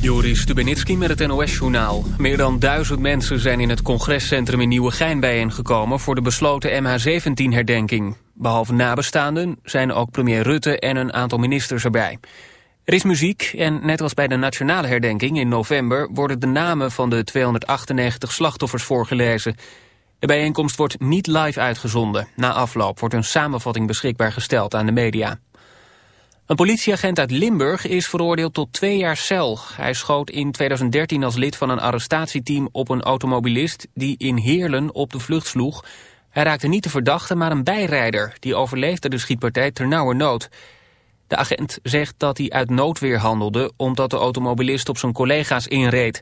Joris Stubenitski met het NOS-journaal. Meer dan duizend mensen zijn in het congrescentrum in Nieuwegein bijeengekomen... voor de besloten MH17-herdenking. Behalve nabestaanden zijn ook premier Rutte en een aantal ministers erbij. Er is muziek en net als bij de nationale herdenking in november... worden de namen van de 298 slachtoffers voorgelezen. De bijeenkomst wordt niet live uitgezonden. Na afloop wordt een samenvatting beschikbaar gesteld aan de media. Een politieagent uit Limburg is veroordeeld tot twee jaar cel. Hij schoot in 2013 als lid van een arrestatieteam op een automobilist... die in Heerlen op de vlucht sloeg. Hij raakte niet de verdachte, maar een bijrijder. Die overleefde de schietpartij nood. De agent zegt dat hij uit noodweer handelde... omdat de automobilist op zijn collega's inreed.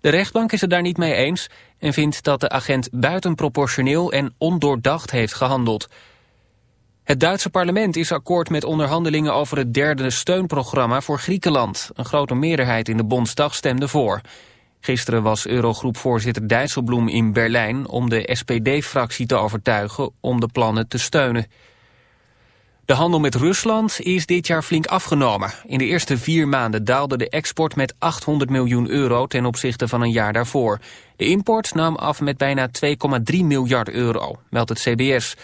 De rechtbank is het daar niet mee eens... en vindt dat de agent buitenproportioneel en ondoordacht heeft gehandeld... Het Duitse parlement is akkoord met onderhandelingen over het derde steunprogramma voor Griekenland. Een grote meerderheid in de Bondsdag stemde voor. Gisteren was Eurogroepvoorzitter Dijsselbloem in Berlijn om de SPD-fractie te overtuigen om de plannen te steunen. De handel met Rusland is dit jaar flink afgenomen. In de eerste vier maanden daalde de export met 800 miljoen euro ten opzichte van een jaar daarvoor. De import nam af met bijna 2,3 miljard euro, meldt het CBS.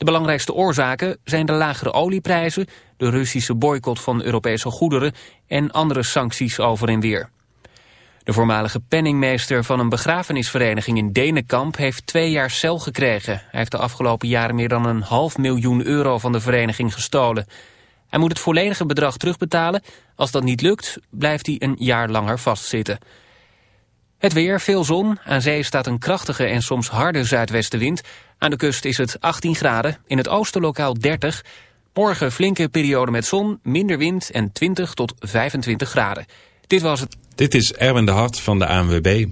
De belangrijkste oorzaken zijn de lagere olieprijzen, de Russische boycott van Europese goederen en andere sancties over en weer. De voormalige penningmeester van een begrafenisvereniging in Denenkamp heeft twee jaar cel gekregen. Hij heeft de afgelopen jaren meer dan een half miljoen euro van de vereniging gestolen. Hij moet het volledige bedrag terugbetalen. Als dat niet lukt, blijft hij een jaar langer vastzitten. Het weer, veel zon. Aan zee staat een krachtige en soms harde zuidwestenwind. Aan de kust is het 18 graden, in het oosten lokaal 30. Morgen flinke periode met zon, minder wind en 20 tot 25 graden. Dit was het. Dit is Erwin de Hart van de ANWB.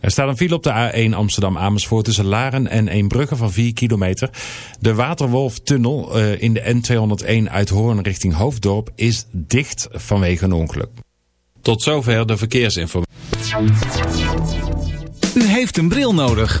Er staat een file op de A1 Amsterdam-Amersfoort tussen Laren en Eembrugge van 4 kilometer. De Waterwolftunnel uh, in de N201 uit Hoorn richting Hoofddorp is dicht vanwege een ongeluk. Tot zover de verkeersinformatie. U heeft een bril nodig.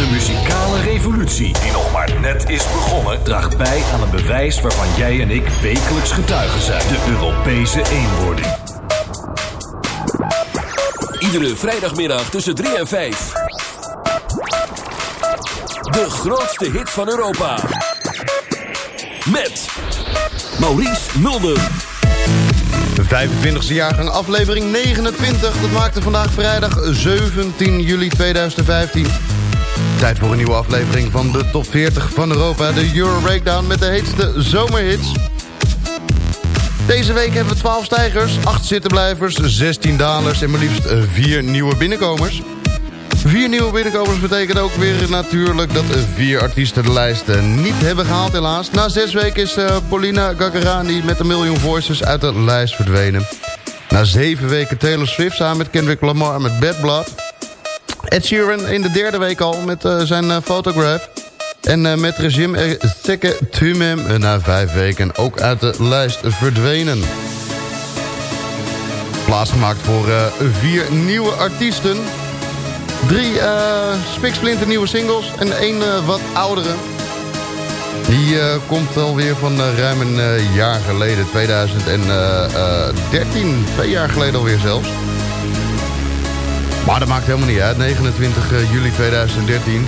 De muzikale revolutie, die nog maar net is begonnen, draagt bij aan een bewijs waarvan jij en ik wekelijks getuigen zijn: de Europese eenwording. Iedere vrijdagmiddag tussen 3 en 5. De grootste hit van Europa. Met Maurice Mulder. De 25e jaargang, aflevering 29. Dat maakte vandaag vrijdag 17 juli 2015. Tijd voor een nieuwe aflevering van de top 40 van Europa. De Euro Breakdown met de heetste zomerhits. Deze week hebben we 12 stijgers, 8 zittenblijvers, 16 dalers en maar liefst 4 nieuwe binnenkomers. Vier nieuwe binnenkomers betekent ook weer natuurlijk dat vier artiesten de lijst eh, niet hebben gehaald helaas. Na zes weken is uh, Paulina Gagarani met een Million Voices uit de lijst verdwenen. Na zeven weken Taylor Swift samen met Kendrick Lamar met Bad Blood. Ed Sheeran in de derde week al met uh, zijn uh, Photograph. En uh, met regime Tekke Tumem na vijf weken ook uit de lijst verdwenen. Plaatsgemaakt voor vier nieuwe artiesten. Drie uh, spiksplinter nieuwe singles en één wat oudere. Die uh, komt alweer van ruim een jaar geleden, 2013. Twee jaar geleden alweer zelfs. Maar dat maakt helemaal niet uit, 29 juli 2013.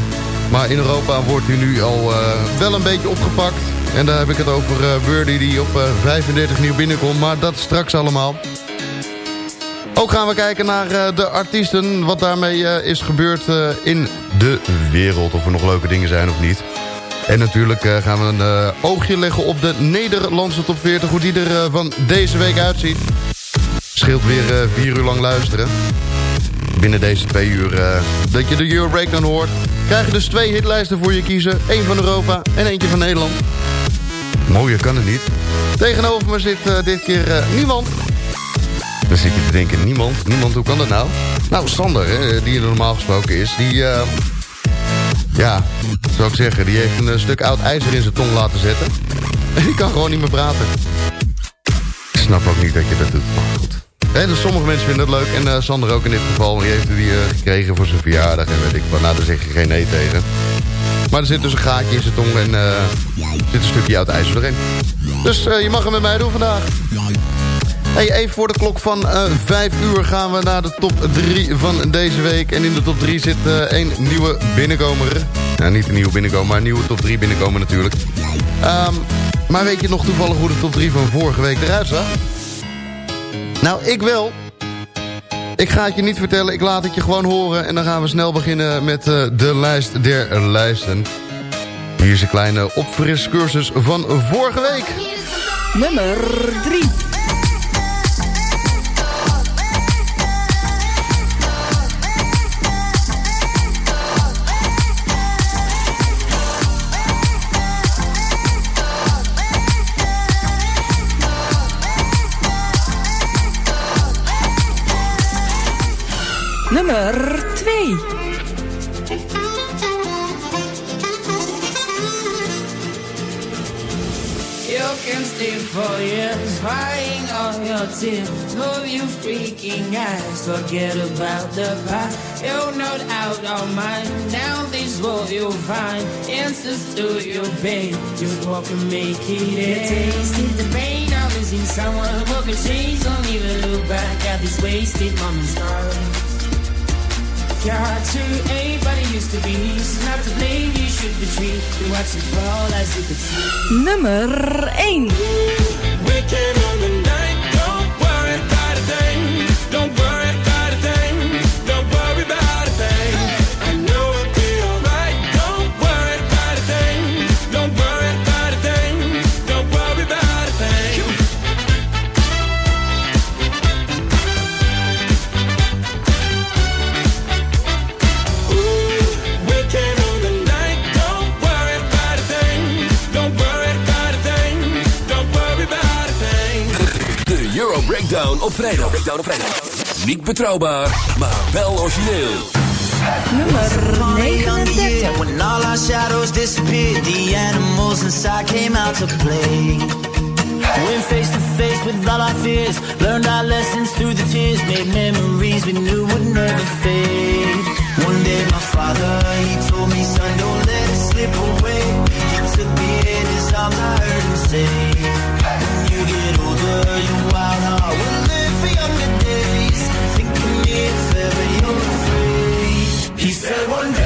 Maar in Europa wordt hij nu al wel een beetje opgepakt. En daar heb ik het over Birdie die op 35 nieuw binnenkomt. Maar dat straks allemaal. Ook gaan we kijken naar uh, de artiesten, wat daarmee uh, is gebeurd uh, in de wereld. Of er nog leuke dingen zijn of niet. En natuurlijk gaan we een oogje leggen op de Nederlandse top 40. Hoe die er van deze week uitziet. Scheelt weer vier uur lang luisteren. Binnen deze twee uur dat je de Euro Breakdown hoort... krijg je dus twee hitlijsten voor je kiezen. Eén van Europa en eentje van Nederland. Mooier kan het niet. Tegenover me zit dit keer niemand... Dan zit je te denken, niemand, niemand, hoe kan dat nou? Nou, Sander, hè, die er normaal gesproken is, die... Ja, zou ik zeggen, die heeft een stuk oud ijzer in zijn tong laten zetten. En die kan gewoon niet meer praten. Ik snap ook niet dat je dat doet, maar goed. En sommige mensen vinden het leuk. En uh, Sander ook in dit geval. Die heeft die gekregen voor zijn verjaardag. En weet ik wat. Nou, daar zeg je geen nee tegen. Maar er zit dus een gaatje in zijn tong. En uh, zit een stukje oud ijzer erin. Dus je mag hem met mij doen vandaag. Hey, even voor de klok van uh, 5 uur gaan we naar de top 3 van deze week. En in de top 3 zit uh, een nieuwe binnenkomer. Nou, niet een nieuwe binnenkomer, maar een nieuwe top 3 binnenkomer natuurlijk. Um, maar weet je nog toevallig hoe de top 3 van vorige week eruit zag? Nou, ik wel. Ik ga het je niet vertellen, ik laat het je gewoon horen. En dan gaan we snel beginnen met uh, de lijst der lijsten. Hier is een kleine opfriscursus van vorige week. Nummer 3. Nummer 2. You can stay for years, crying all your tears. Move you freaking eyes, forget about the past. You're not out of mind, now this what you'll find. Answers to your pain, just walk and make it end. Tasted the pain of losing someone who can change. Don't even look back at these wasted moments. You're ain't but it used to be. So not to blame, you should retreat. You watch it fall as you could see. Nummer 1. Op vrijdag. Breakdown op vrijdag. Niet betrouwbaar, maar wel origineel. Nummer 39. When all our shadows disappeared, the animals inside came out to play. Went face to face with all our fears, learned our lessons through the tears, made memories we knew would never fade. One day my father, he told me, son, don't let it slip away. He took me in his arms, I heard him say, He said one day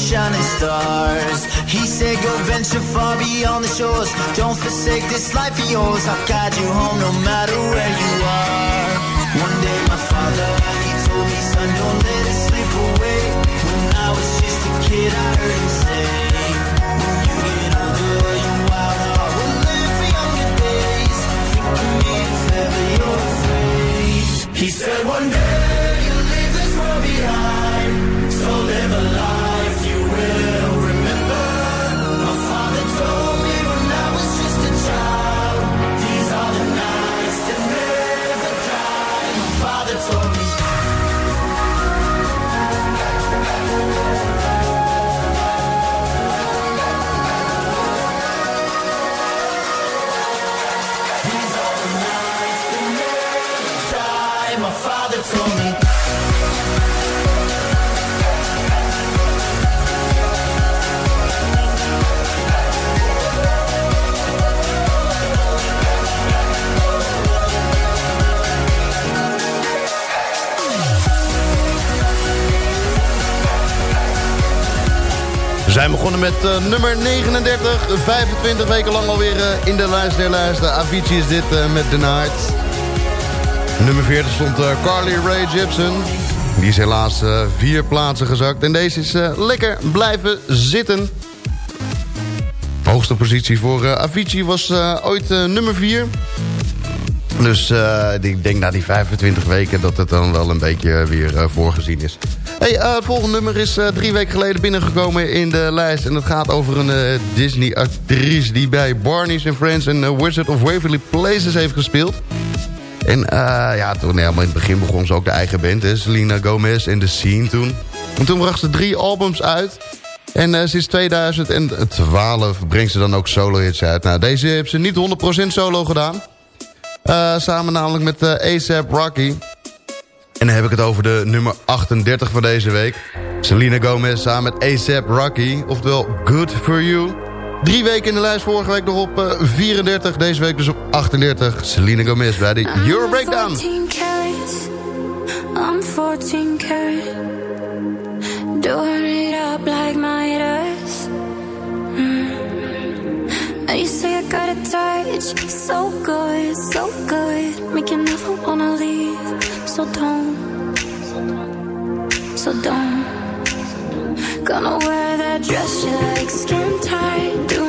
shining stars. He said, Go venture far beyond the shores. Don't forsake this life of yours. I'll guide you home no matter where you are. One day, my father, he told me, Son, don't let it slip away. When I was just a kid, I heard him say, you get older, wild heart will live for younger days. You're afraid. He said zijn begonnen met eh, nummer 39. 25 weken lang alweer uh, in de lijst der lijsten. Avicii is dit uh, met The Night. Nummer 40 stond Carly Rae Jepsen. Die is helaas vier plaatsen gezakt. En deze is lekker blijven zitten. Hoogste positie voor Avicii was ooit nummer 4. Dus ik denk na die 25 weken dat het dan wel een beetje weer voorgezien is. Hey, uh, het volgende nummer is uh, drie weken geleden binnengekomen in de lijst. En het gaat over een uh, Disney-actrice die bij Barney's and Friends en Wizard of Waverly Places heeft gespeeld. En ja, toen helemaal in het begin begon ze ook de eigen band, hè, Selena Gomez en The Scene toen. En toen bracht ze drie albums uit. En sinds 2012 brengt ze dan ook solo-hits uit. Nou, deze heeft ze niet 100% solo gedaan. samen namelijk met ASAP Rocky. En dan heb ik het over de nummer 38 van deze week. Selena Gomez samen met ASAP Rocky. Oftewel Good For You. Drie weken in de lijst. Vorige week nog op uh, 34. Deze week dus op 38. Selena Gomez bij de Euro Breakdown. I'm 14 karat. Doing it up like Midas. Mm. You say I got a touch. So good, so good. Make you never wanna leave. So don't, so don't. Gonna wear that dress you like, skin tight.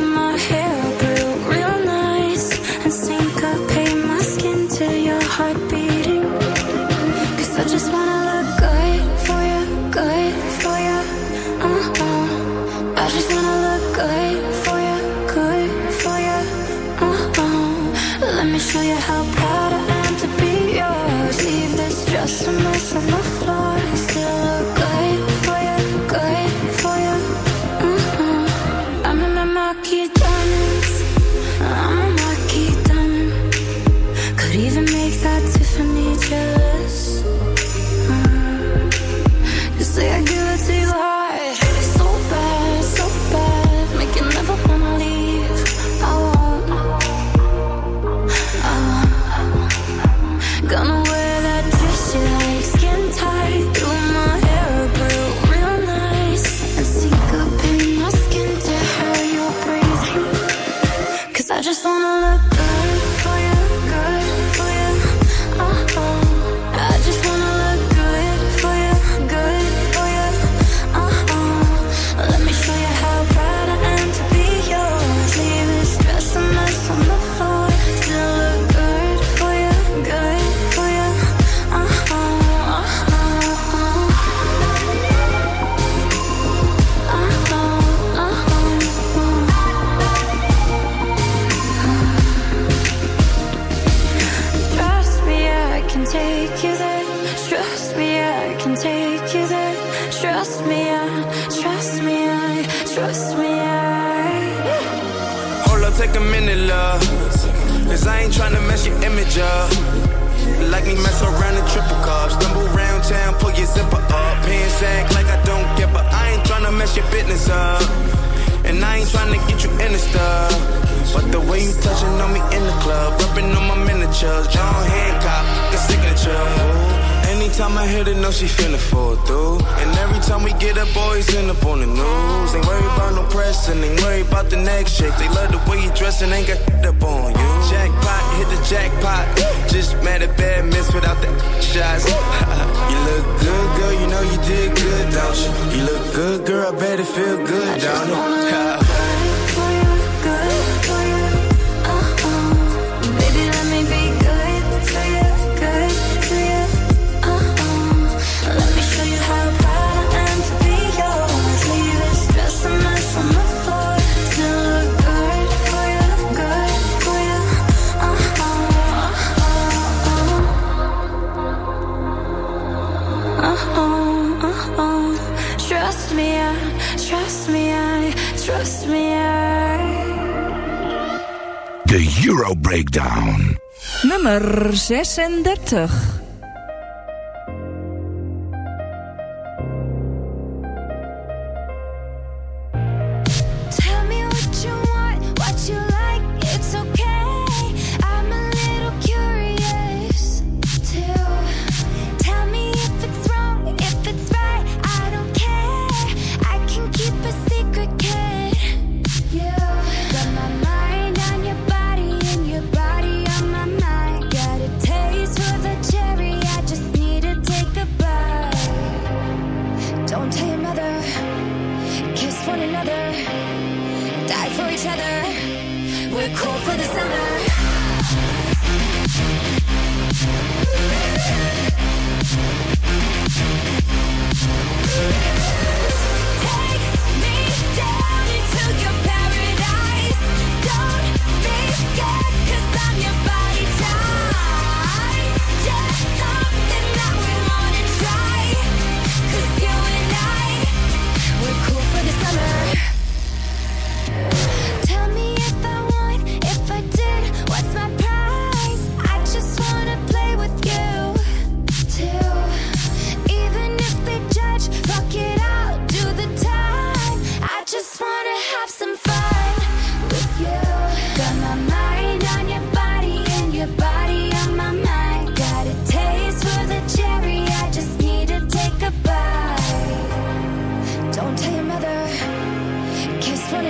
Breakdown. Nummer 36.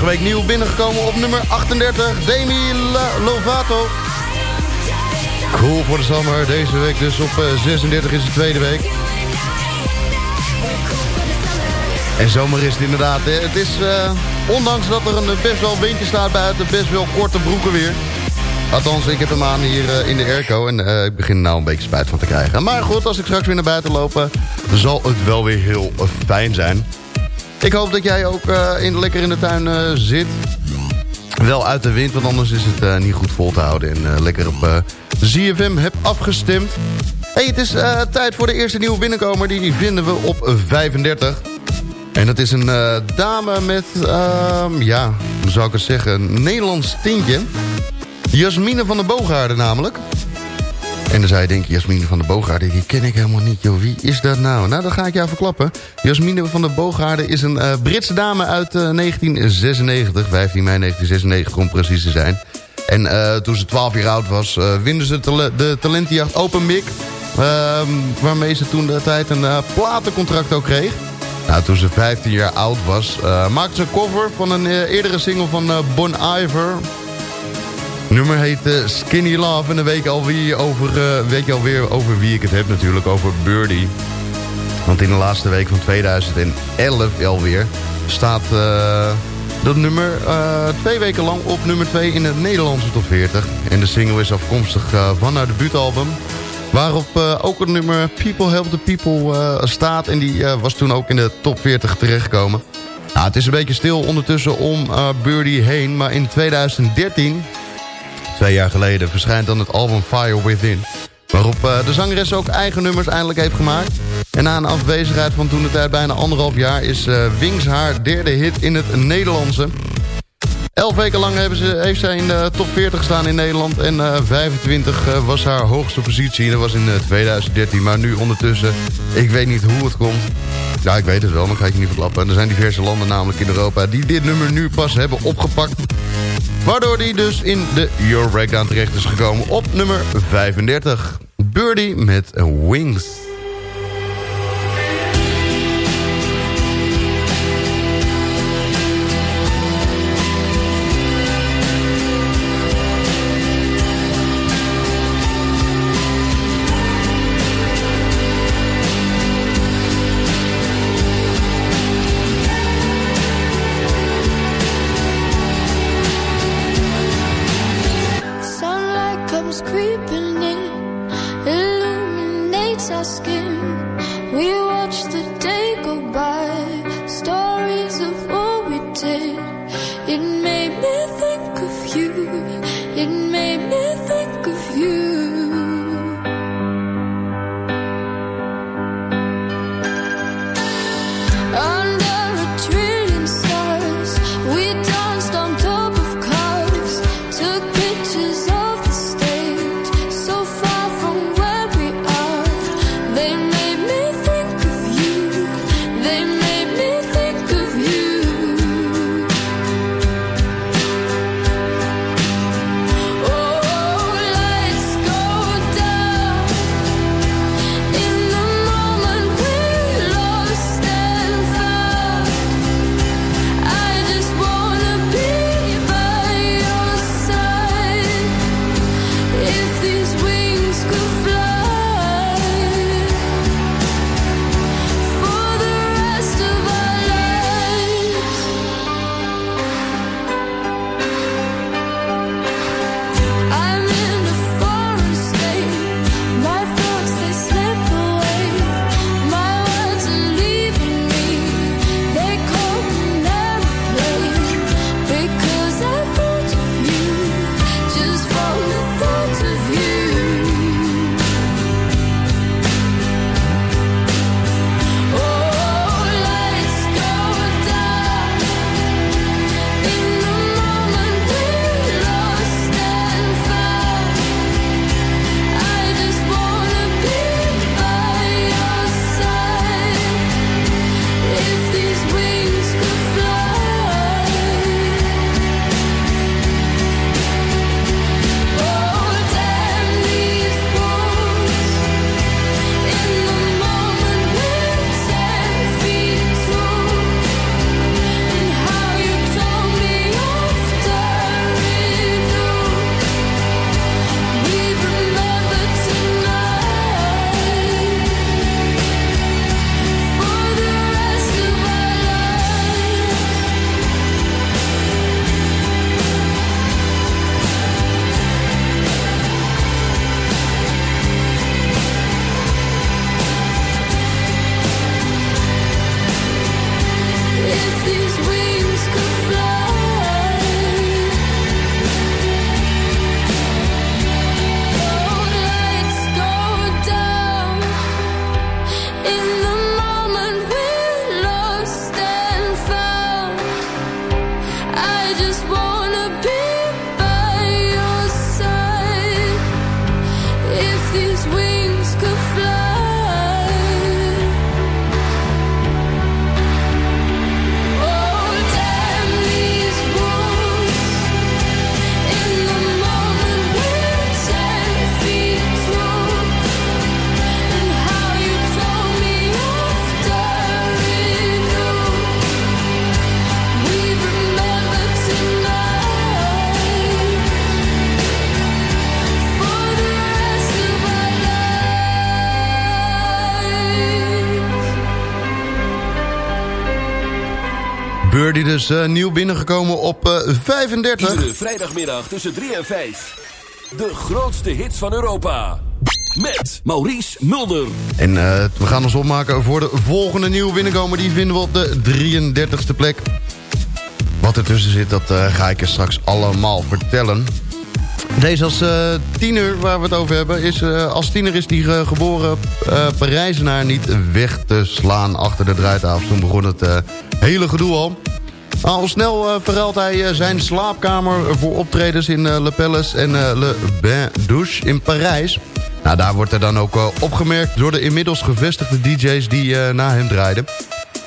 vorige week nieuw binnengekomen op nummer 38. Demi Lovato. Cool voor de zomer. Deze week dus op eh, 36 is de tweede week. En zomer is het inderdaad. Het is, eh, ondanks dat er een eh, best wel windje staat buiten, best wel korte broeken weer. Althans, ik heb hem aan hier in de airco en ik begin er nou een beetje spijt van te krijgen. Maar goed, als ik straks weer naar buiten loop, zal het wel weer heel fijn zijn. Ik hoop dat jij ook in, lekker in de tuin zit. Wel uit de wind, want anders is het niet goed vol te houden. En lekker op ZFM heb afgestemd. Hey, het is tijd voor de eerste nieuwe binnenkomer. Die vinden we op 35. En dat is een dame met, uh, ja, hoe zou ik het zeggen, een Nederlands tintje. Jasmine van de Boogaarden namelijk. En dan zou je denken, Jasmine van de Boogaarden, die ken ik helemaal niet. Joh, wie is dat nou? Nou, dat ga ik jou verklappen. Jasmine van de Boogaarden is een uh, Britse dame uit 1996. 15 mei 1996 om precies te zijn. En toen ze 12 jaar oud was, winnen ze de talentenjacht Open Mic. Ehm, waarmee ze toen de tijd een platencontract ook kreeg. Nou, toen ze 15 jaar oud was, uh, maakte ze een cover van een uh, eerdere single van uh, Bon Iver. Nummer heet Skinny Love en dan weet je, alweer over, weet je alweer over wie ik het heb natuurlijk, over Birdie. Want in de laatste week van 2011 alweer staat dat nummer twee weken lang op nummer 2 in het Nederlandse top 40. En de single is afkomstig van haar debuutalbum. Waarop uh, ook het nummer People Help the People uh, staat. En die uh, was toen ook in de top 40 terechtgekomen. Nou, het is een beetje stil ondertussen om Birdie heen. Maar in 2013, twee jaar geleden, verschijnt dan het album Fire Within. Waarop de zangeres ook eigen nummers eindelijk heeft gemaakt. En na een afwezigheid van toen de tijd bijna anderhalf jaar... is Wings haar derde hit in het Nederlandse. Elf weken lang hebben ze, heeft zij in de top 40 gestaan in Nederland. En uh, eh, 25 uh, eh, was haar hoogste positie. Dat was in 2013. Eh, maar nu ondertussen, ik weet niet hoe het komt. Ja, ik weet het wel, maar ga ik je niet verklappen. Er zijn diverse landen namelijk in Europa die dit nummer nu pas hebben opgepakt. Waardoor die dus in de Euro Breakdown terecht is gekomen op nummer 35. Birdie met Wings. Dus uh, nieuw binnengekomen op uh, 35. Iedere vrijdagmiddag tussen 3 en 5. De grootste hits van Europa. Met Maurice Mulder. En uh, we gaan ons opmaken voor de volgende nieuwe binnenkomen. Die vinden we op de 33ste plek. Wat ertussen zit, dat ga ik je straks allemaal vertellen. Deze als tiener, waar we het over hebben, is als tiener is die geboren Parijzenaar niet weg te slaan achter de draaitafel. Toen begon het hele gedoe al. Al snel verruilt hij zijn slaapkamer voor optredens in Le Palace en Le Bain Douche in Parijs. Nou, daar wordt er dan ook opgemerkt door de inmiddels gevestigde DJ's die na hem draaiden.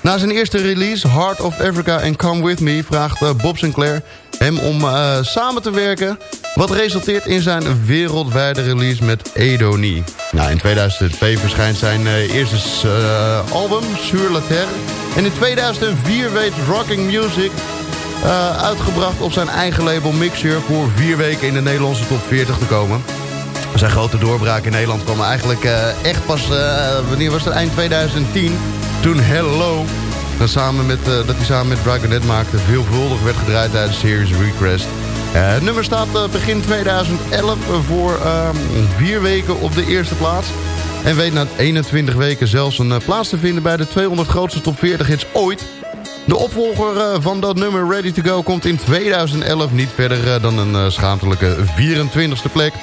Na zijn eerste release, Heart of Africa and Come With Me... vraagt Bob Sinclair hem om uh, samen te werken... wat resulteert in zijn wereldwijde release met Edonie. Nou, in 2002 verschijnt zijn uh, eerste uh, album, Sur la Terre. En in 2004 weet Rocking Music uitgebracht op zijn eigen label Mixture... voor vier weken in de Nederlandse top 40 te komen. Zijn grote doorbraak in Nederland kwam eigenlijk echt pas... wanneer was het? Eind 2010. Toen Hello dat, samen met, dat hij samen met Dragonet maakte veelvuldig werd gedraaid tijdens Series Request. Het nummer staat begin 2011 voor ehm, vier weken op de eerste plaats. En weet na 21 weken zelfs een plaats te vinden bij de 200 grootste top 40 hits ooit. De opvolger van dat nummer Ready to Go komt in 2011 niet verder dan een schaamtelijke 24e plek.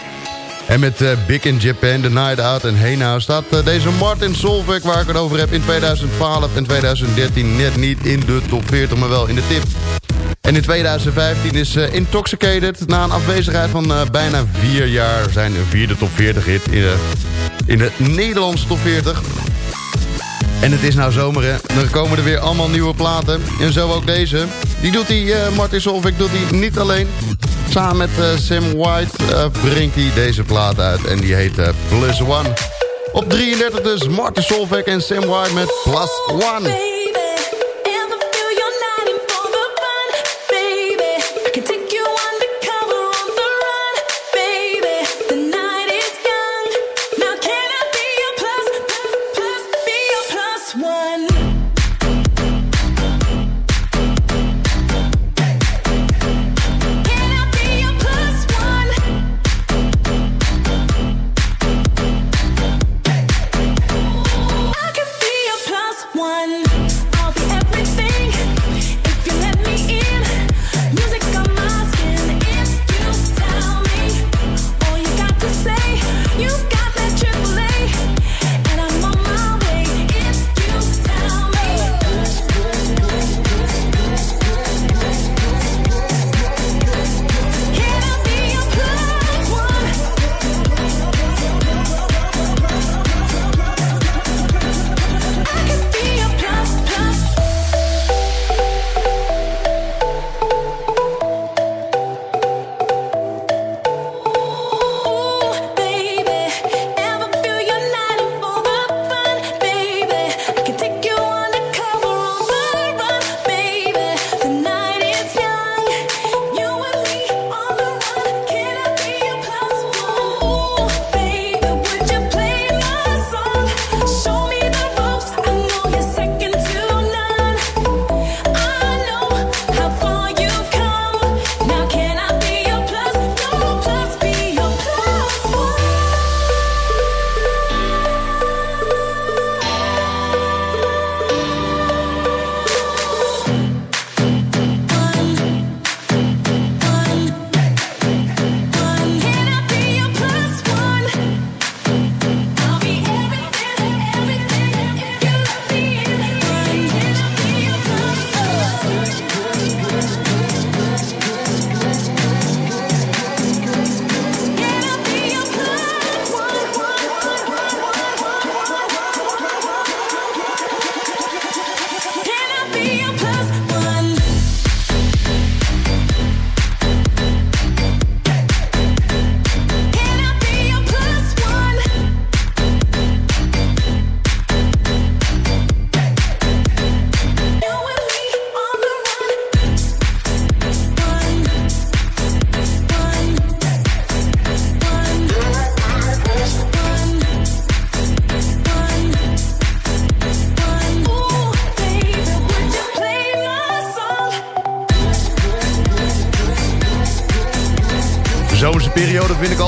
En met Big in Japan, The Night Out en Hey Now... staat deze Martin Solveig, waar ik het over heb... in 2012 en 2013 net niet in de top 40, maar wel in de tip. En in 2015 is uh, Intoxicated... na een afwezigheid van bijna vier jaar... zijn vierde top 40 hit in de, in de Nederlandse top 40... En het is nou zomer, hè. Dan komen er weer allemaal nieuwe platen. En zo ook deze. Die doet hij, uh, Martin Solveig doet hij niet alleen. Samen met uh, Sam White uh, brengt hij deze plaat uit. En die heet Plus One. Op 33 dus Martin Solveig en Sam White met Plus One.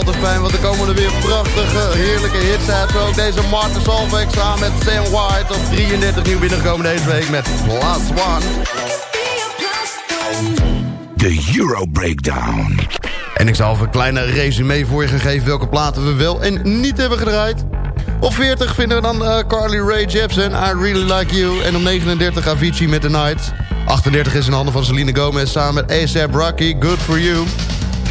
Altijd fijn, want er komen er weer prachtige, heerlijke hits uit. Zo ook deze Martin Solveig samen met Sam White op 33 nieuw binnengekomen deze week met Plus One. De Euro Breakdown. En ik zal even een kleine resume voor je geven welke platen we wel en niet hebben gedraaid. Op 40 vinden we dan uh, Carly Rae Jepsen, I Really Like You. En op 39 Avicii met The Night. 38 is in handen van Selena Gomez samen met A$AP Rocky, Good For You.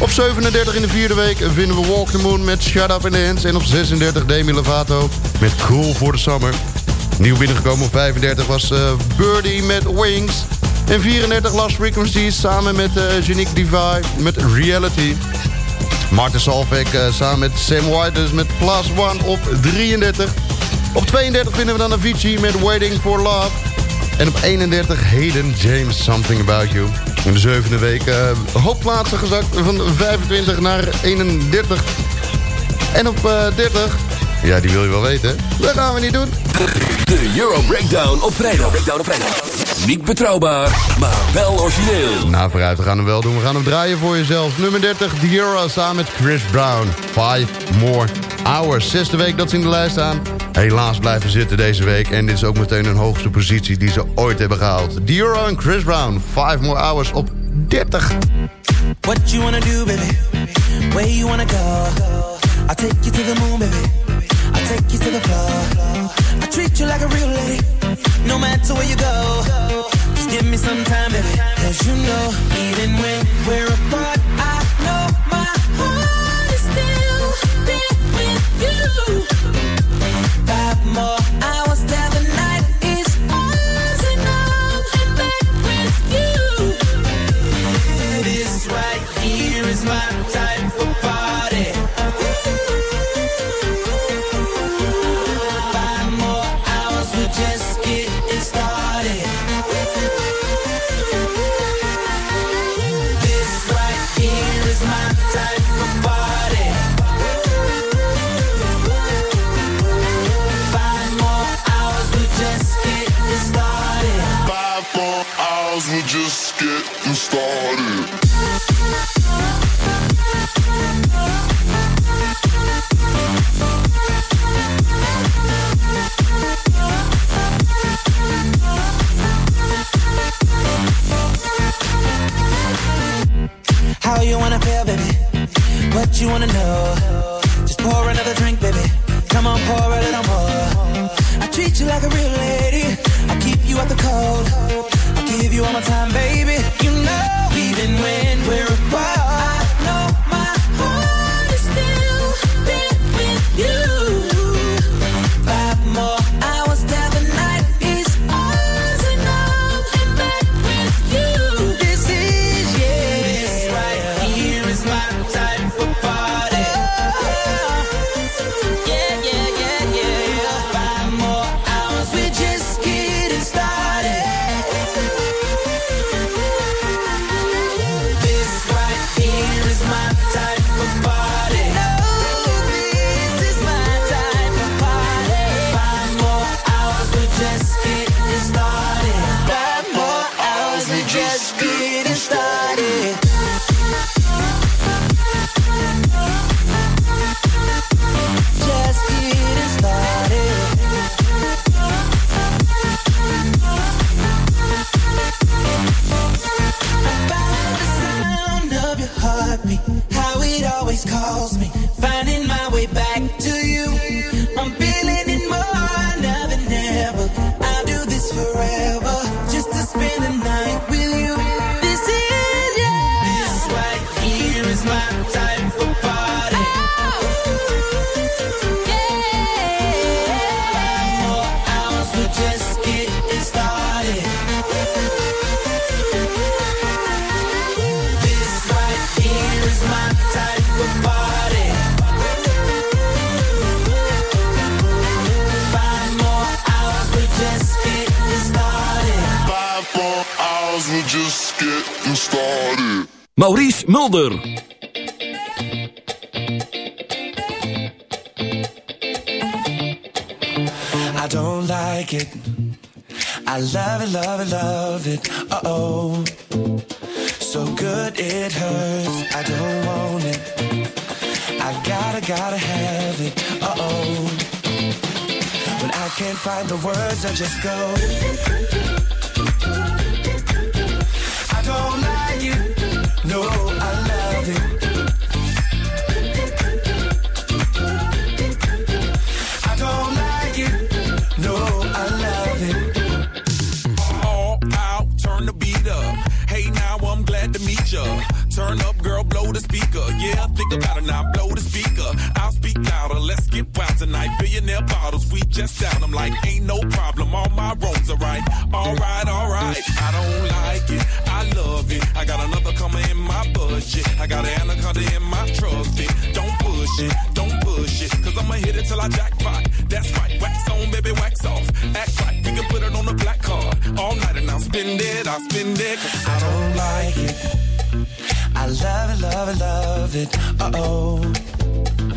Op 37 in de vierde week vinden we Walk the Moon met Shut Up in Hands. En op 36 Demi Lovato met Cool for the Summer. Nieuw binnengekomen op 35 was uh, Birdie met Wings. En 34 Last Frequencies samen met uh, Divine met Reality. Martin Salvek uh, samen met Sam White dus met Plus One op 33. Op 32 vinden we dan Avicii met Waiting for Love. En op 31 Hayden James Something About You. In de zevende week uh, hoop plaatsen gezakt van 25 naar 31. En op uh, 30, ja die wil je wel weten, dat gaan we niet doen. De Euro Breakdown op vrijdag. Breakdown op vrijdag. Niet betrouwbaar, maar wel origineel. Nou, vooruit, we gaan hem wel doen. We gaan hem draaien voor jezelf. Nummer 30, The Euro samen met Chris Brown. Five More Hours. Zesde week dat ze in de lijst staan. Helaas blijven zitten deze week. En dit is ook meteen een hoogste positie die ze ooit hebben gehaald. Euro en Chris Brown. Five More Hours op 30. What you wanna do, baby? Where you wanna go? I'll take you to the moon, baby. I'll take you to the floor. I treat you like a real lady. No matter where you go. Just give me some time, baby. Cause you know, even when we're apart, I the just go. I don't like it. No, I love it. I don't like it. No, I love it. all out, turn the beat up. Hey, now I'm glad to meet ya. Turn up, girl, blow the speaker. Yeah, think about it now, blow the speaker. I'll speak let's get tonight. Billionaire bottles, we just down. I'm like, ain't no problem, all my roads are right. Alright, alright, I don't like it, I love it. I got another coming in my budget. I got an anaconda in my trusty. Don't push it, don't push it, cause I'ma hit it till I jackpot. That's right, wax on, baby, wax off. Act right, we can put it on the black card. All night and I'll spend it, I'll spend it. Cause I don't like it. I love it, love it, love it. Uh oh.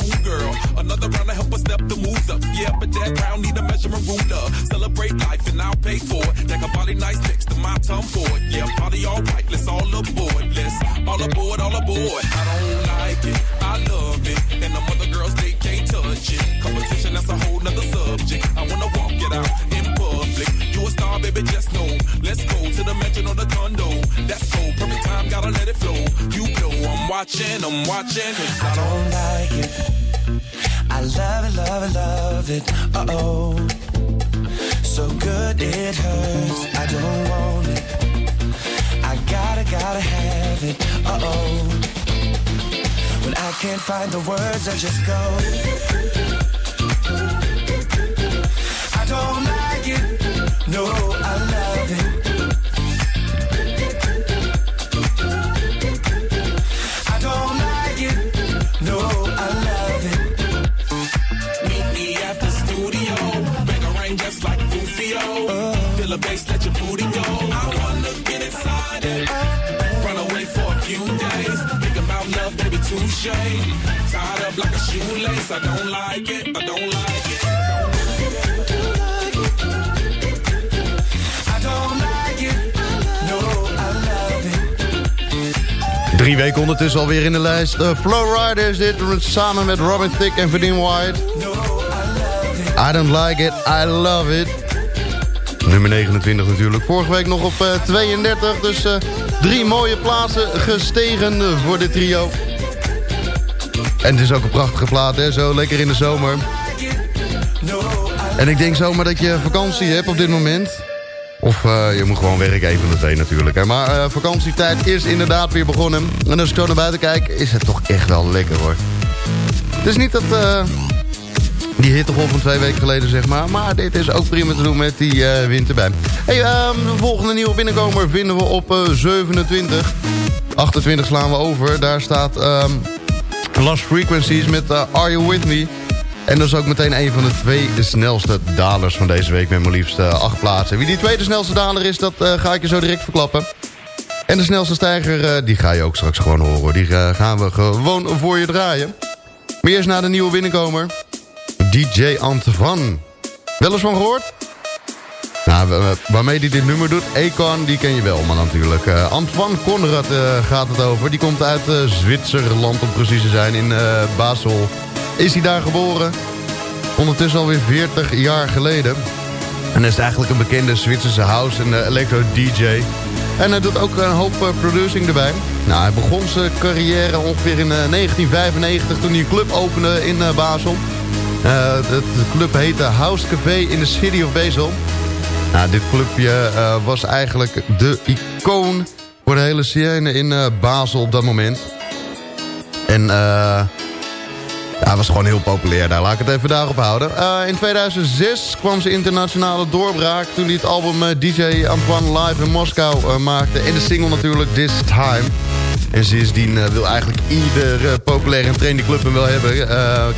who, girl? Another round to help us step the moves up. Yeah, but that round need a measurement ruler. Celebrate life and I'll pay for it. That a body nice next to my tongue for it. Yeah, party all right, let's all aboard. Let's all aboard, all aboard. I don't like it, I love it. And the other girls, they can't touch it. Competition, that's a whole nother subject. I wanna walk it out in public. You a star, baby, just know. Let's go to the mansion or the condo. That's cool, perfect time, gotta let it flow. You I'm watching, I'm watching. Cause I don't like it. I love it, love it, love it. Uh oh. So good it hurts. I don't want it. I gotta, gotta have it. Uh oh. When I can't find the words, I just go. I don't like it. No, Tied up like. I don't like it. I don't like it. Drie weken ondertussen alweer in de lijst. Uh, Flowrider is dit samen met Robin Thicke en Verdien White. I don't like it, I love it. Nummer 29 natuurlijk. Vorige week nog op eh, 32. Dus eh, drie mooie plaatsen gestegen eh, voor dit trio. En het is ook een prachtige plaat, hè? Zo lekker in de zomer. En ik denk zomaar dat je vakantie hebt op dit moment. Of eh, je moet gewoon werken, even van natuurlijk. Hè. Maar eh, vakantietijd is inderdaad weer begonnen. En als ik zo naar buiten kijk, is het toch echt wel lekker hoor. Het is niet dat... eh, die hittegolf van twee weken geleden, zeg maar. Maar dit is ook prima te doen met die erbij. Hey, ehm, de volgende nieuwe binnenkomer vinden we op eh, 27. 28 slaan we over. Daar staat ehm, Lost Frequencies met eh, Are You With Me. En dat is ook meteen een van de twee snelste dalers van deze week... met maar liefst eh, acht plaatsen. Wie die tweede snelste daler is, dat eh, ga ik je zo direct verklappen. En de snelste stijger, eh, die ga je ook straks gewoon horen. Die gaan we gewoon voor je draaien. Maar eerst naar de nieuwe binnenkomer. DJ Antoine. Wel eens van gehoord? Nou, wa- wa- waarmee hij dit nummer doet, Econ, die ken je wel, maar natuurlijk. Eh, Antoine Conrad eh, gaat het over. Die komt uit eh, Zwitserland, om precies te zijn, in Basel. Is hij daar geboren? Ondertussen alweer 40 jaar geleden. En is eigenlijk een bekende Zwitserse house- en electro-dj. En hij doet ook een hoop producing erbij. Nou, hij begon zijn carrière ongeveer in eh, 1995 toen hij een club opende in Basel. De, de club heette House Café in the City of Basel. Nou, dit clubje eh, was eigenlijk de icoon voor de hele scène in eh, Basel op dat moment. En eh, ja, was gewoon heel populair daar. Laat ik het even daarop houden. In 2006 kwam zijn internationale doorbraak... toen hij het album DJ Antoine Live in Moskou maakte. En de single natuurlijk This Time. En sindsdien wil eigenlijk iedere populaire en club hem wel hebben.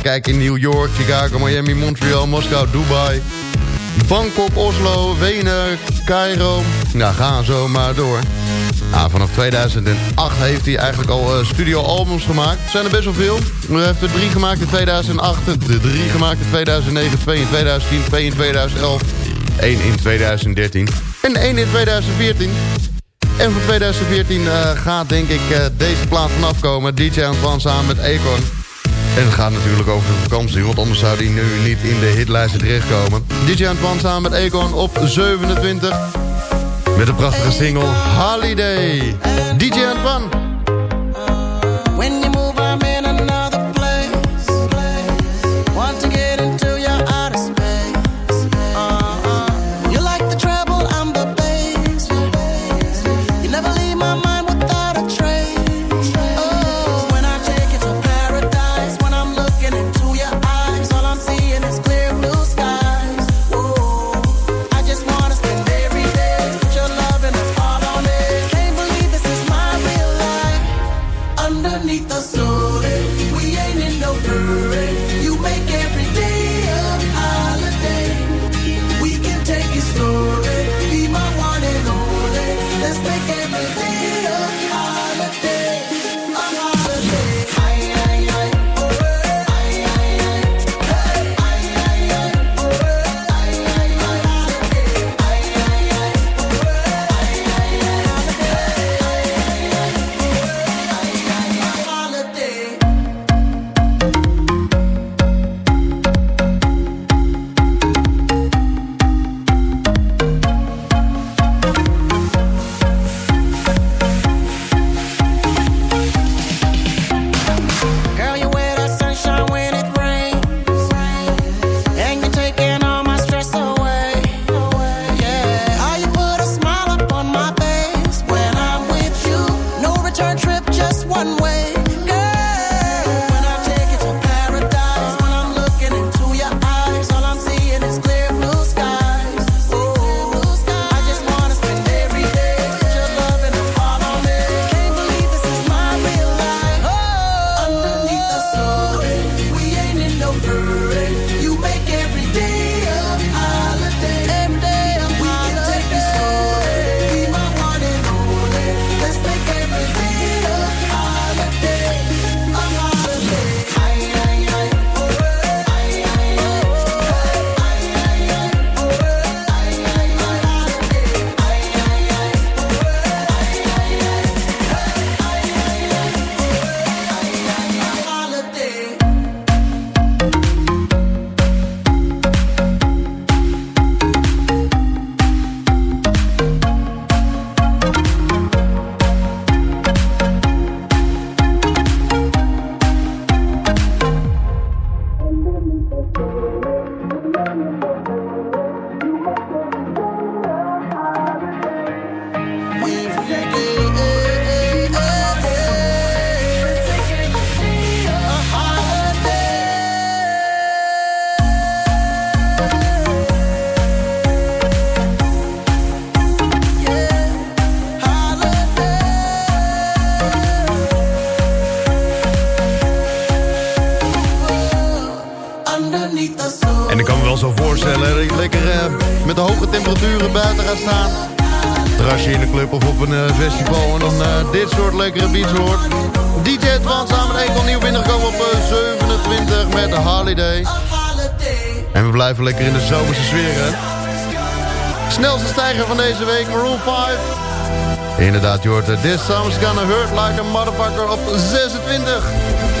Kijk in New York, Chicago, Miami, Montreal, Moskou, Dubai... Bangkok, Oslo, Wenen, Cairo. Nou, gaan zo maar door. Nou, vanaf 2008 heeft hij eigenlijk al uh, studioalbums gemaakt. Er zijn er best wel veel. Hij heeft er drie gemaakt in 2008, de drie gemaakt in 2009, twee in 2010, twee in 2011, één in 2013 en één in 2014. En voor 2014 uh, gaat denk ik uh, deze plaat vanaf komen. DJ Antoine samen met Econ. En het gaat natuurlijk over de vakantie, want anders zou hij nu niet in de hitlijsten terechtkomen. DJ Antoine samen met Econ op 27. Met een prachtige single Holiday. DJ Antoine. Jordan. This song's gonna hurt like a motherfucker op 26.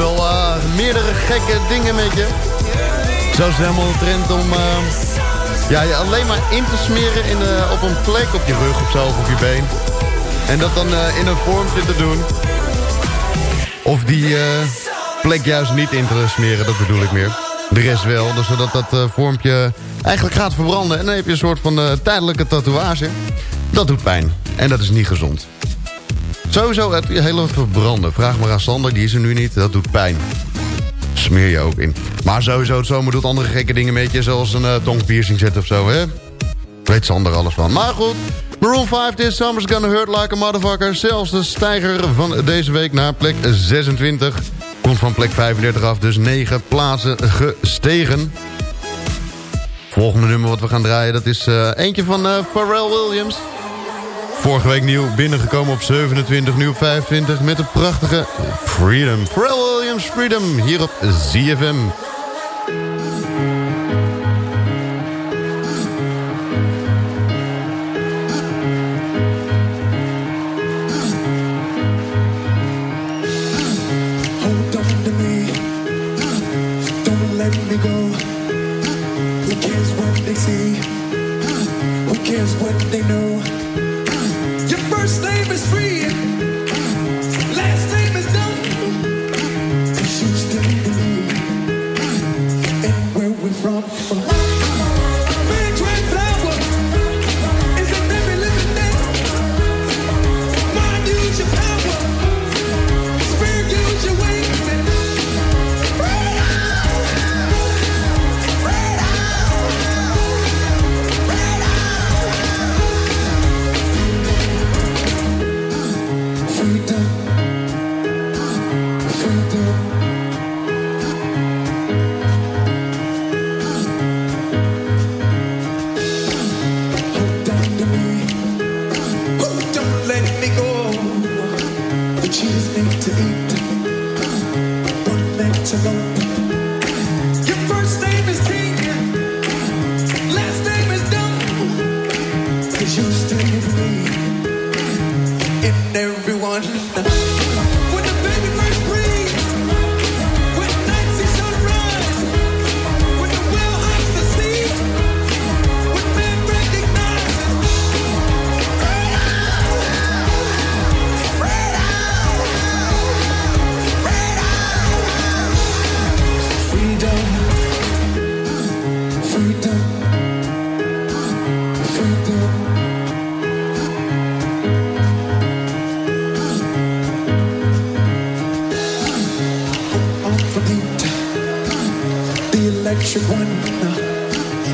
Wel eh, meerdere gekke dingen met je. Zo is het helemaal een trend om eh, ja, je alleen maar in te smeren in, eh, op een plek op je rug of zo of op je been. En dat dan in een vormpje te doen. Of die plek juist niet in te smeren, dat bedoel ik meer. De rest wel, dus zodat dat vormpje eigenlijk gaat verbranden. En dan heb je een soort van tijdelijke tatoeage. Dat doet pijn. En dat is niet gezond. Sowieso het hele verbranden. Vraag maar aan Sander, die is er nu niet. Dat doet pijn. Smeer je ook in. Maar sowieso, het zomer doet andere gekke dingen met je. Zoals een uh, tongpiercing zetten of zo, hè? Weet Sander alles van. Maar goed, Maroon 5, This Summer's Gonna Hurt Like a Motherfucker. Zelfs de stijger van deze week naar plek 26. Komt van plek 35 af, dus 9 plaatsen gestegen. Volgende nummer wat we gaan draaien, dat is uh, eentje van uh, Pharrell Williams. Vorige week nieuw binnengekomen op 27, nu op 25 met de prachtige Freedom. Pharrell Williams Freedom hier op ZFM.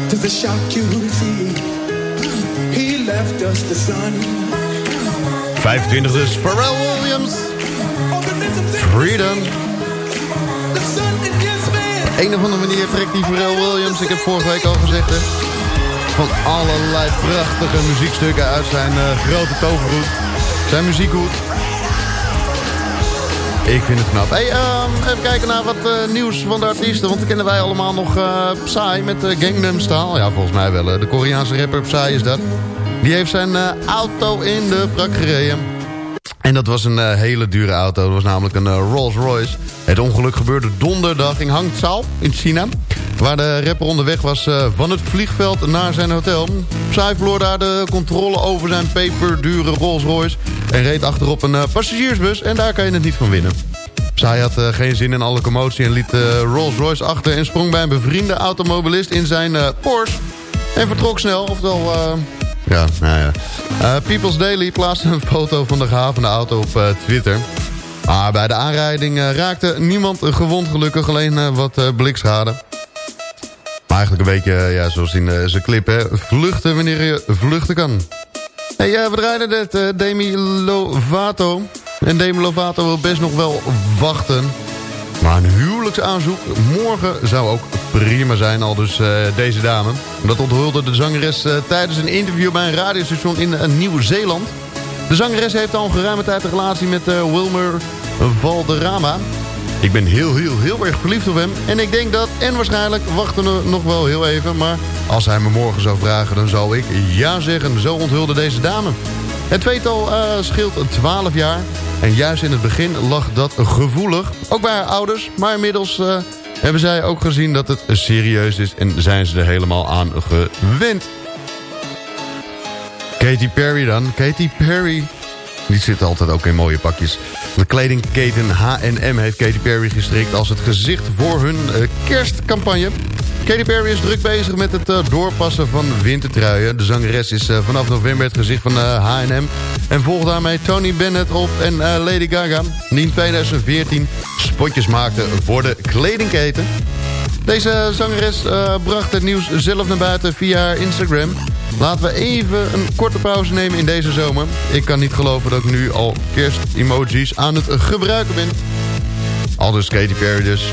Does it shock you to see? He left us the sun. 25 dus, Pharrell Williams. Freedom. Een of andere manier trekt die Pharrell Williams, ik heb vorige week al gezegd hè, van allerlei prachtige muziekstukken uit zijn eh, grote toverhoed. Zijn muziekhoed. Ik vind het knap. Hey, ehm, even kijken naar wat eh, nieuws van de artiesten. Want kennen wij allemaal nog eh Psy met uh, Gangnam Style. Ja, volgens mij wel. eh, de Koreaanse rapper Psy is dat. Die heeft zijn eh, auto in de prak gereden. En dat was een eh, hele dure auto. Dat was namelijk een eh, Rolls Royce. Het ongeluk gebeurde donderdag in Hangzhou in China. Waar de rapper onderweg was eh, van het vliegveld naar zijn hotel. Zij verloor daar de controle over zijn peperdure Rolls Royce. En reed achterop een eh, passagiersbus. En daar kan je het niet van winnen. Zij had eh, geen zin in alle commotie en liet de Rolls Royce achter... en sprong bij een bevriende automobilist in zijn Porsche. En vertrok snel, oftewel... ja, nou ja. People's Daily plaatste een foto van de gehavende auto op Twitter. Ah, bij de aanrijding uh, raakte niemand gewond gelukkig, alleen uh, wat uh, blikschade. Maar eigenlijk een beetje, ja, zoals in zijn clip, hè. Vluchten wanneer je vluchten kan. Hey, we draaien net Demi Lovato. En Demi Lovato wil best nog wel wachten. Maar een huwelijksaanzoek morgen zou ook prima zijn, al dus deze dame. Dat onthulde de zangeres tijdens een interview bij een radiostation in Nieuw-Zeeland. De zangeres heeft al een geruime tijd een relatie met Wilmer Valderrama. Ik ben heel, heel, heel erg verliefd op hem. En ik denk dat, en waarschijnlijk, wachten we nog wel heel even. Maar als hij me morgen zou vragen, dan zou ik ja zeggen. Zo onthulde deze dame. Het tweetal uh, scheelt 12 jaar. En juist in het begin lag dat gevoelig. Ook bij haar ouders. Maar inmiddels uh, hebben zij ook gezien dat het serieus is. En zijn ze er helemaal aan gewend. Katy Perry dan. Katy Perry. Die zit altijd ook in mooie pakjes. De kledingketen H&M heeft Katy Perry gestrikt als het gezicht voor hun uh, kerstcampagne. Katy Perry is druk bezig met het uh, doorpassen van wintertruien. De zangeres is uh, vanaf november het gezicht van H&M. En volgt daarmee Tony Bennett op en Lady Gaga. Die in 2014 spotjes maakte voor de kledingketen. Deze zangeres bracht het nieuws zelf naar buiten via haar Instagram. Laten we even een korte pauze nemen in deze zomer. Ik kan niet geloven dat ik nu al kerst-emojis aan het gebruiken ben. Aldus Katy Perry dus.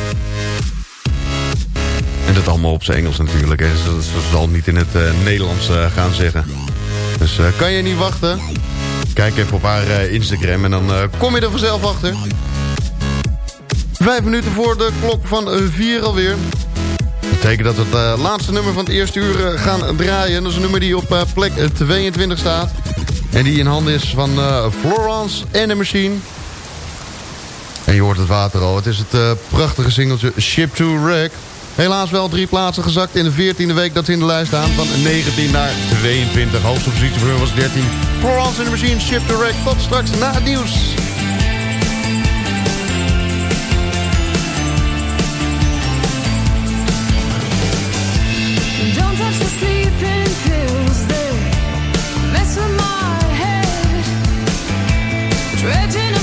En dat allemaal op zijn Engels natuurlijk. Hè. Ze, ze, zal niet in het uh, Nederlands uh, gaan zeggen. Dus uh, kan je niet wachten? Kijk even op haar Instagram en dan kom je er vanzelf achter. Vijf minuten voor de klok van vier alweer betekent dat we het uh, laatste nummer van het eerste uur uh, gaan draaien. Dat is een nummer die op uh, plek 22 staat. En die in handen is van Florence en de Machine. En je hoort het water al. Het is het prachtige singeltje Ship to Wreck. Helaas wel drie plaatsen gezakt in de 14e week dat ze in de lijst staan. Van 19 naar 22. Hoogste positie voor hun was 13. Florence en de Machine, Ship to Wreck. Tot straks na het nieuws. Imagine